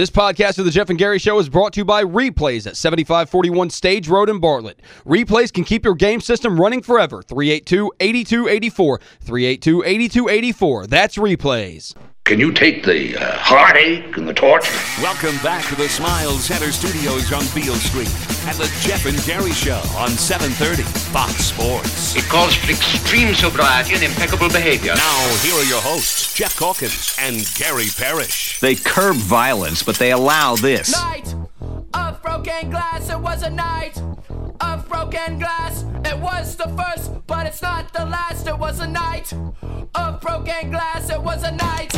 This podcast of the Geoff and Gary Show is brought to you by Replays at 7541 Stage Road in Bartlett. Replays can keep your game system running forever. 382-8284. 382-8284. That's Replays. Can you take the uh, heartache and the torture? Welcome back to the Smile Center Studios on Beale Street and the Geoff and Gary Show on 730 Fox Sports. It calls for extreme sobriety and impeccable behavior. Now, here are your hosts, Geoff Calkins and Gary Parrish. They curb violence, but they allow this. Night of broken glass, it was a night of broken glass. It was the first, but it's not the last. It was a night of broken glass, it was a night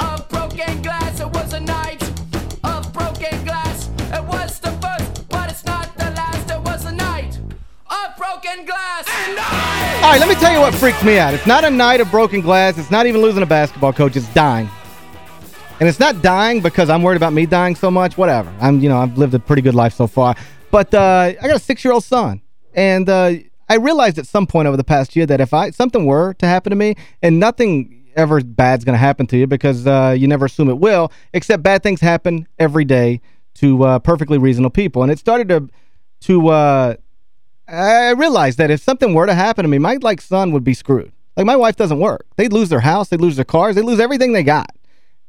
of broken glass. It was a night of broken glass. It was the first, but it's not the last. It was a night of broken glass. I. All right, let me tell you what freaks me out. It's not a night of broken glass. It's not even losing a basketball coach. It's dying. And it's not dying because I'm worried about me dying so much. Whatever. I'm, you know, I've lived a pretty good life so far. But uh, I got a six-year-old son. And uh, I realized at some point over the past year that if I something were to happen to me, and nothing ever bad's going to happen to you because uh, you never assume it will, except bad things happen every day to uh, perfectly reasonable people. And it started to, to uh, I realized that if something were to happen to me, my like son would be screwed. Like my wife doesn't work. They'd lose their house, they'd lose their cars, they'd lose everything they got.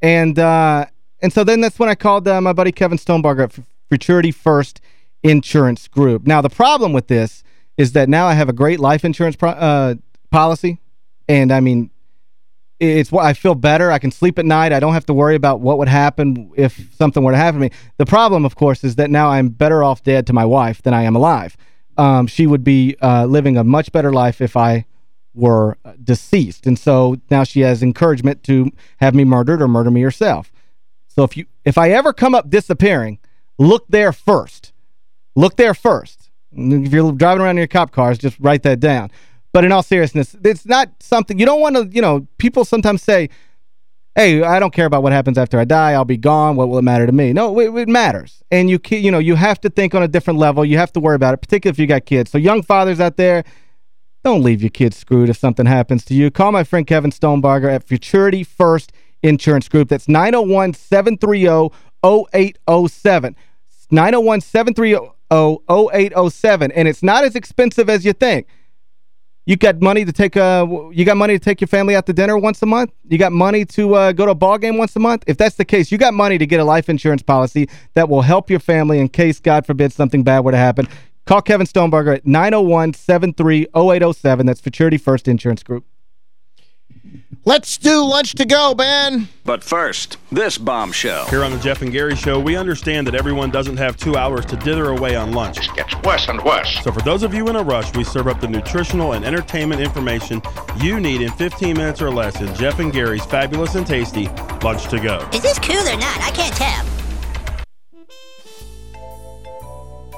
And uh, and so then that's when I called uh, my buddy Kevin Stonebarger at Futurity First Insurance Group. Now the problem with this is that now I have a great life insurance uh, policy. And I mean, it's what I feel better. I can sleep at night. I don't have to worry about what would happen if something were to happen to me. The problem, of course, is that now I'm better off dead to my wife than I am alive. Um, she would be uh, living a much better life if I were deceased. And so now she has encouragement to have me murdered or murder me herself. So if you if I ever come up disappearing, look there first. Look there first. If you're driving around in your cop cars, just write that down. But in all seriousness, it's not something you don't want to, you know, people sometimes say, hey, I don't care about what happens after I die. I'll be gone. What will it matter to me? No, it, it, matters. And you you know, you have to think on a different level. You have to worry about it, particularly if you got kids. So young fathers out there, don't leave your kids screwed if something happens to you. Call my friend Kevin Stonebarger at Futurity First Insurance Group. That's 901-730-0807. 901-730-0807. And it's not as expensive as you think. You got money to take uh you got money to take your family out to dinner once a month? You got money to uh, go to a ball game once a month? If that's the case, you got money to get a life insurance policy that will help your family in case God forbid something bad were to happen. Call Kevin Stoneberger at 901-73-0807. That's Futurity First Insurance Group. Let's do lunch to go, Ben. But first, this bombshell. Here on the Geoff and Gary Show, we understand that everyone doesn't have two hours to dither away on lunch. It gets worse and worse. So for those of you in a rush, we serve up the nutritional and entertainment information you need in 15 minutes or less in Geoff and Gary's fabulous and tasty Lunch to Go. Is this cool or not? I can't tell.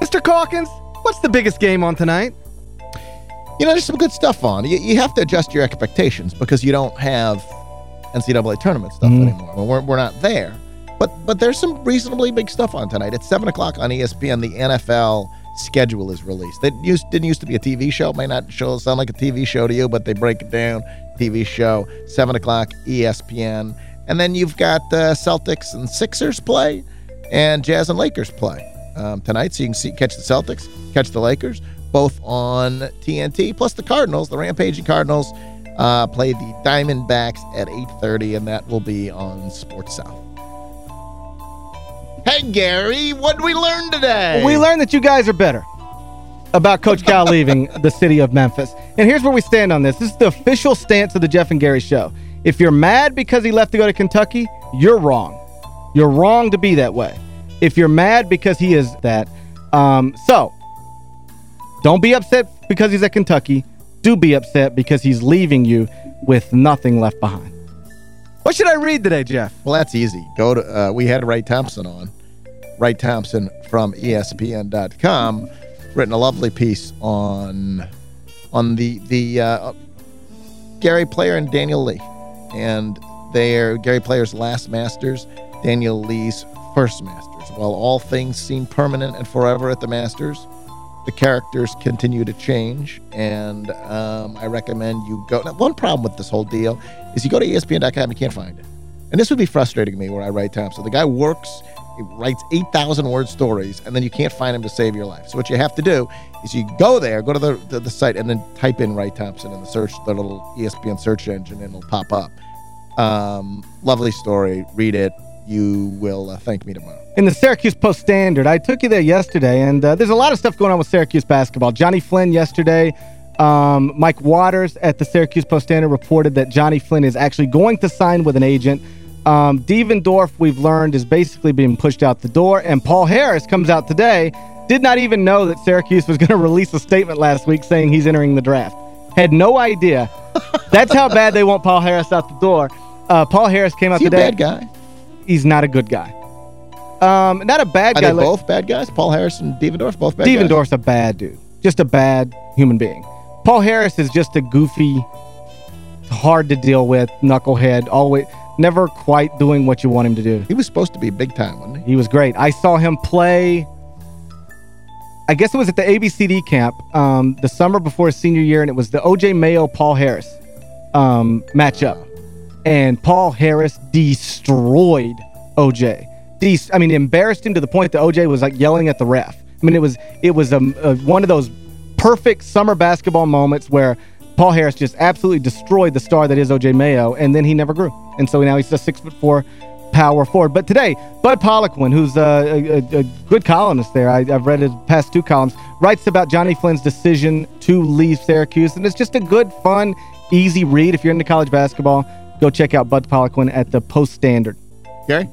Mr. Calkins, what's the biggest game on tonight? You know, there's some good stuff on. You, you have to adjust your expectations because you don't have NCAA tournament stuff Mhm. anymore. We're, we're not there. But but there's some reasonably big stuff on tonight. At 7 o'clock on ESPN, the NFL schedule is released. It used, didn't used to be a TV show. It may not show sound like a TV show to you, but they break it down. TV show, 7 o'clock, ESPN. And then you've got uh, Celtics and Sixers play and Jazz and Lakers play um, tonight. So you can see catch the Celtics, catch the Lakers, both on TNT. Plus the Cardinals, the Rampaging Cardinals, uh, play the Diamondbacks at 8.30, and that will be on Sports South. Hey, Gary, what did we learn today? We learned that you guys are better about Coach Cal leaving the city of Memphis. And here's where we stand on this. This is the official stance of the Geoff and Gary Show. If you're mad because he left to go to Kentucky, you're wrong. You're wrong to be that way. If you're mad because he is that. Um, so, don't be upset because he's at Kentucky. Do be upset because he's leaving you with nothing left behind. What should I read today, Geoff? Well, that's easy. Go to uh, we had Wright Thompson on. Wright Thompson from ESPN.com written a lovely piece on on the the uh, Gary Player and Daniel Lee. And they're Gary Player's last Masters, Daniel Lee's first Masters. While all things seem permanent and forever at the Masters, the characters continue to change, and um, I recommend you go. Now, one problem with this whole deal is you go to ESPN.com, you can't find it. And this would be frustrating to me where I Wright Thompson. The guy works He writes 8,000-word stories, and then you can't find him to save your life. So what you have to do is you go there, go to the, the, the site, and then type in Wright Thompson in the search, the little ESPN search engine, and it'll pop up. Um, lovely story. Read it. You will uh, thank me tomorrow. in the Syracuse Post-Standard. I took you there yesterday, and uh, there's a lot of stuff going on with Syracuse basketball. Johnny Flynn yesterday, um, Mike Waters at the Syracuse Post-Standard reported that Johnny Flynn is actually going to sign with an agent. Um, Devendorf, we've learned, is basically being pushed out the door, and Paul Harris comes out today, did not even know that Syracuse was going to release a statement last week saying he's entering the draft. Had no idea. That's how bad they want Paul Harris out the door. Uh, Paul Harris came out today. bad guy? He's not a good guy. Um, not a bad Are guy. they like- both bad guys? Paul Harris and Devendorf, both bad guys? Devendorf's a bad dude. Just a bad human being. Paul Harris is just a goofy, hard to deal with, knucklehead, always never quite doing what you want him to do. He was supposed to be big time, wasn't he? He was great. I saw him play, I guess it was at the ABCD camp um, the summer before his senior year, and it was the O.J. Mayo-Paul Harris um, matchup. And Paul Harris destroyed O.J. Des I mean, embarrassed him to the point that O.J. was like yelling at the ref. I mean, it was it was a, a, one of those perfect summer basketball moments where Paul Harris just absolutely destroyed the star that is O.J. Mayo, and then he never grew. And so now he's a six-foot-four power forward. But today, Bud Poliquin, who's a, a, a good columnist there, I, I've read his past two columns, writes about Johnny Flynn's decision to leave Syracuse. And it's just a good, fun, easy read. If you're into college basketball, go check out Bud Poliquin at the Post-Standard. Gary?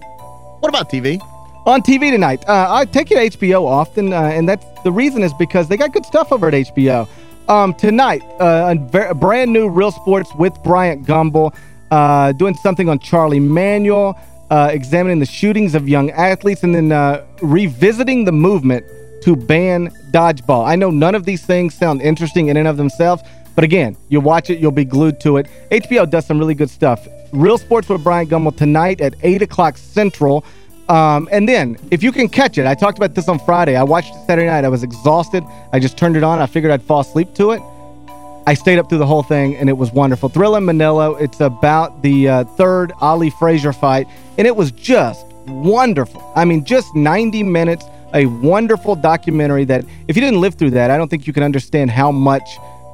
What about TV? On TV tonight, uh, I take you to HBO often, uh, and that's the reason is because they got good stuff over at HBO. Um, tonight, uh, a, a brand new Real Sports with Bryant Gumbel, uh, doing something on Charlie Manuel, uh, examining the shootings of young athletes, and then uh, revisiting the movement to ban dodgeball. I know none of these things sound interesting in and of themselves, but again, you'll watch it, you'll be glued to it. HBO does some really good stuff. Real Sports with Bryant Gumbel tonight at 8 o'clock Central. Um, and then, if you can catch it, I talked about this on Friday. I watched it Saturday night. I was exhausted. I just turned it on. I figured I'd fall asleep to it. I stayed up through the whole thing, and it was wonderful. Thrilla in Manila. It's about the uh, third Ali Frazier fight, and it was just wonderful. I mean, just 90 minutes, a wonderful documentary that, if you didn't live through that, I don't think you can understand how much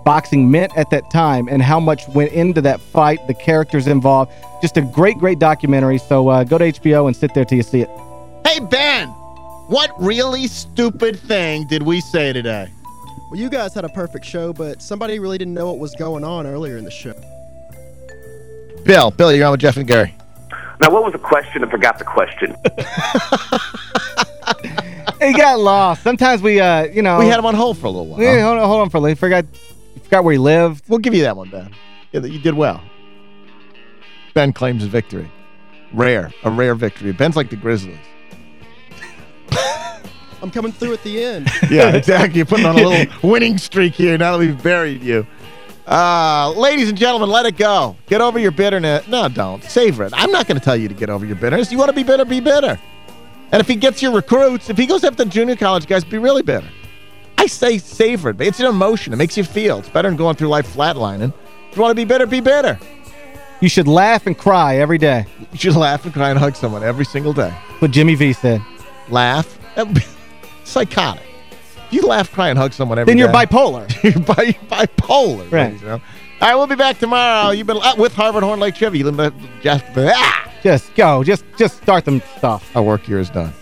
boxing meant at that time and how much went into that fight, the characters involved. Just a great, great documentary. So uh, go to HBO and sit there till you see it. Hey, Ben, what really stupid thing did we say today? Well, you guys had a perfect show, but somebody really didn't know what was going on earlier in the show. Bill, Bill, you're on with Geoff and Gary. Now, what was the question? I forgot the question. He got lost. Sometimes we, uh, you know... We had him on hold for a little while. Yeah, hold on, hold on for a little. Forgot, forgot where he lived. We'll give you that one, Ben. Yeah, you did well. Ben claims a victory. Rare. A rare victory. Ben's like the Grizzlies. I'm coming through at the end. Yeah, exactly. You're putting on a little winning streak here now that we've buried you. Uh, ladies and gentlemen, let it go. Get over your bitterness. No, don't. Savor it. I'm not going to tell you to get over your bitterness. You want to be bitter, be bitter. And if he gets your recruits, if he goes after junior college guys, be really bitter. I say savor it. It's an emotion. It makes you feel. It's better than going through life flatlining. If you want to be bitter, be bitter. You should laugh and cry every day. You should laugh and cry and hug someone every single day. What Jimmy V said. Laugh. Psychotic. If you laugh, cry, and hug someone every Then you're day- bipolar. you're bi bipolar. Right. and gentlemen. All right, we'll be back tomorrow. You've been uh, with Harvard Horn Lake Chevy. You've just, ah! Just go. Just, just start them stuff. Our work here is done.